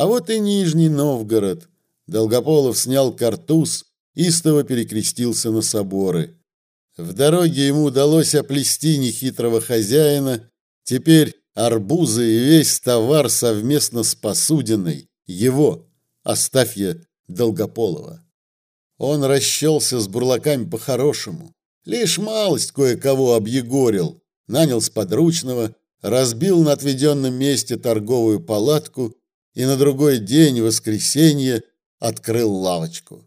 А вот и Нижний Новгород. Долгополов снял картуз, истово перекрестился на соборы. В дороге ему удалось оплести нехитрого хозяина. Теперь арбузы и весь товар совместно с посудиной. Его, Остафья Долгополова. Он расчелся с бурлаками по-хорошему. Лишь малость кое-кого объегорил, нанял сподручного, разбил на отведенном месте торговую палатку и на другой день, воскресенье, открыл лавочку.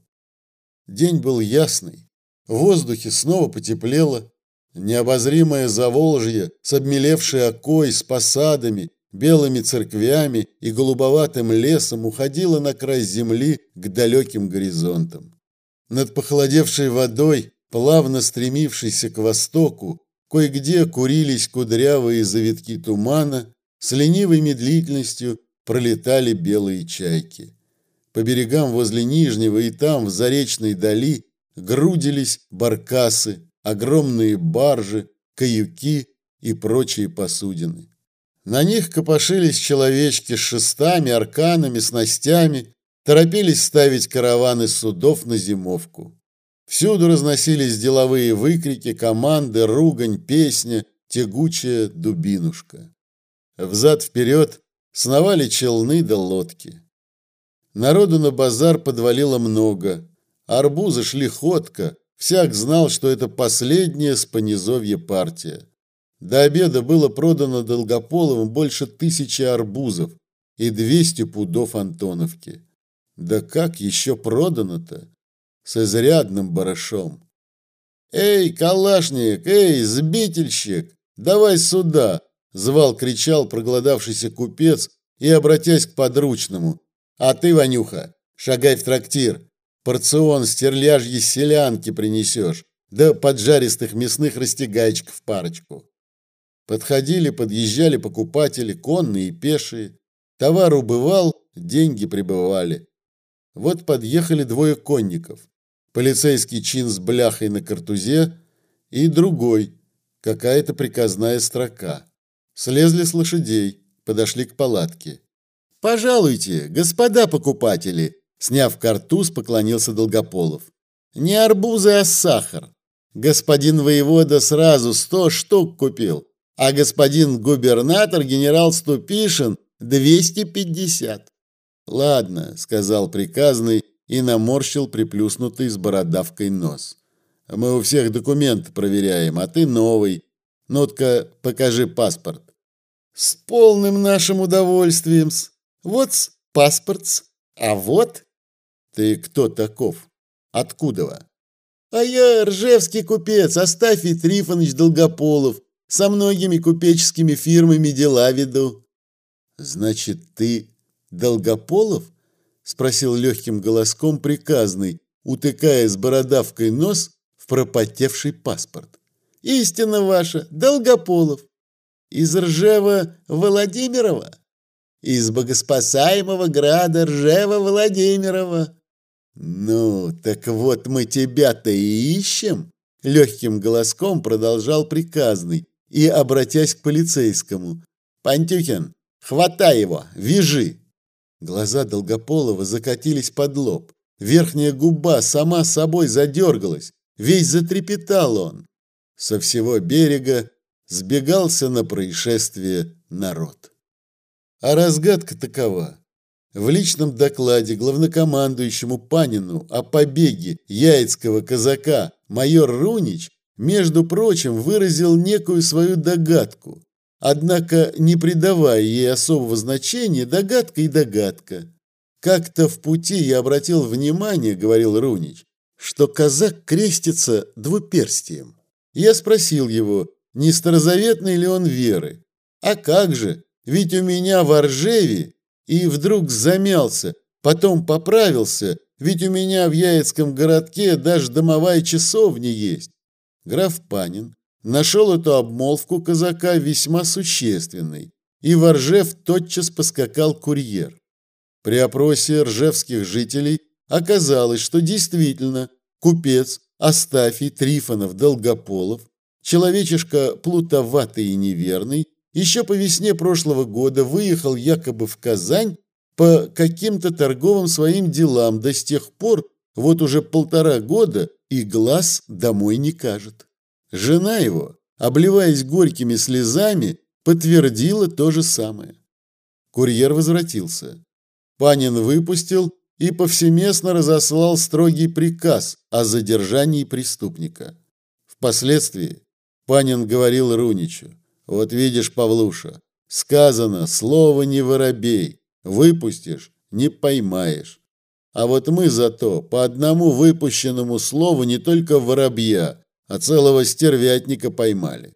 День был ясный, в воздухе снова потеплело, необозримое Заволжье с обмелевшей окой, с посадами, белыми церквями и голубоватым лесом уходило на край земли к далеким горизонтам. Над похолодевшей водой, плавно стремившейся к востоку, кое-где курились кудрявые завитки тумана, с ленивой медлительностью пролетали белые чайки. По берегам возле Нижнего и там, в заречной дали, грудились баркасы, огромные баржи, каюки и прочие посудины. На них копошились человечки с шестами, арканами, снастями, торопились ставить караваны судов на зимовку. Всюду разносились деловые выкрики, команды, ругань, песня, тягучая дубинушка. Взад-вперед сновали челны да лодки. Народу на базар подвалило много. Арбузы шли ходко, всяк знал, что это последняя с понизовья партия. До обеда было продано Долгополовым больше тысячи арбузов и 200 пудов Антоновки. Да как еще продано-то? С изрядным барышом. «Эй, калашник! Эй, сбительщик! Давай сюда!» Звал, кричал проголодавшийся купец и, обратясь к подручному. «А ты, Ванюха, шагай в трактир. Порцион стерляжьи селянки принесешь, да поджаристых мясных растягайчиков парочку». Подходили, подъезжали покупатели, конные и пешие. Товар убывал, деньги прибывали. Вот подъехали двое конников. Полицейский чин с бляхой на картузе и другой, какая-то приказная строка. Слезли с лошадей, подошли к палатке. «Пожалуйте, господа покупатели!» Сняв картуз, поклонился Долгополов. «Не арбузы, а сахар. Господин воевода сразу сто штук купил, а господин губернатор генерал Ступишин двести пятьдесят. «Ладно», — сказал приказный и наморщил приплюснутый с бородавкой нос. «Мы у всех документы проверяем, а ты новый. Нотка, покажи паспорт». «С полным нашим удовольствием-с. Вот паспорт А вот...» «Ты кто таков? Откуда?» «А я ржевский купец, Астафий Трифонович Долгополов. Со многими купеческими фирмами дела веду». «Значит, ты Долгополов? спросил легким голоском приказный, утыкая с бородавкой нос в пропотевший паспорт. Истина ваша, Долгополов. Из Ржева Владимирова. Из богоспасаемого града Ржева Владимирова. Ну, так вот мы тебя-то и ищем, легким голоском продолжал приказный и, обратясь к полицейскому, Пантюхин, хватай его, вяжи. Глаза Долгополова закатились под лоб. Верхняя губа сама собой задергалась. Весь затрепетал он. Со всего берега сбегался на происшествие народ. А разгадка такова. В личном докладе главнокомандующему Панину о побеге яицкого казака майор Рунич, между прочим, выразил некую свою догадку. Однако, не придавая ей особого значения, догадка и догадка. Как-то в пути я обратил внимание, говорил Рунич, что казак крестится двуперстием. Я спросил его, не старозаветной ли он веры. А как же, ведь у меня в Оржеве, и вдруг замялся, потом поправился, ведь у меня в Яицком городке даже домовая часовня есть. Граф Панин нашел эту обмолвку казака весьма существенной, и в Ржев тотчас поскакал курьер. При опросе ржевских жителей оказалось, что действительно купец Астафий Трифонов Долгополов, человечишка плутоватый и неверный, еще по весне прошлого года выехал якобы в Казань по каким-то торговым своим делам, да с тех пор вот уже полтора года и глаз домой не кажет. Жена его, обливаясь горькими слезами, подтвердила то же самое. Курьер возвратился. Панин выпустил и повсеместно разослал строгий приказ о задержании преступника. Впоследствии Панин говорил Руничу, «Вот видишь, Павлуша, сказано, слово не воробей, выпустишь, не поймаешь. А вот мы зато по одному выпущенному слову не только воробья, а целого стервятника поймали.